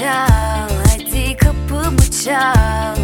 çal Hadi kapımı çal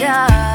Yeah.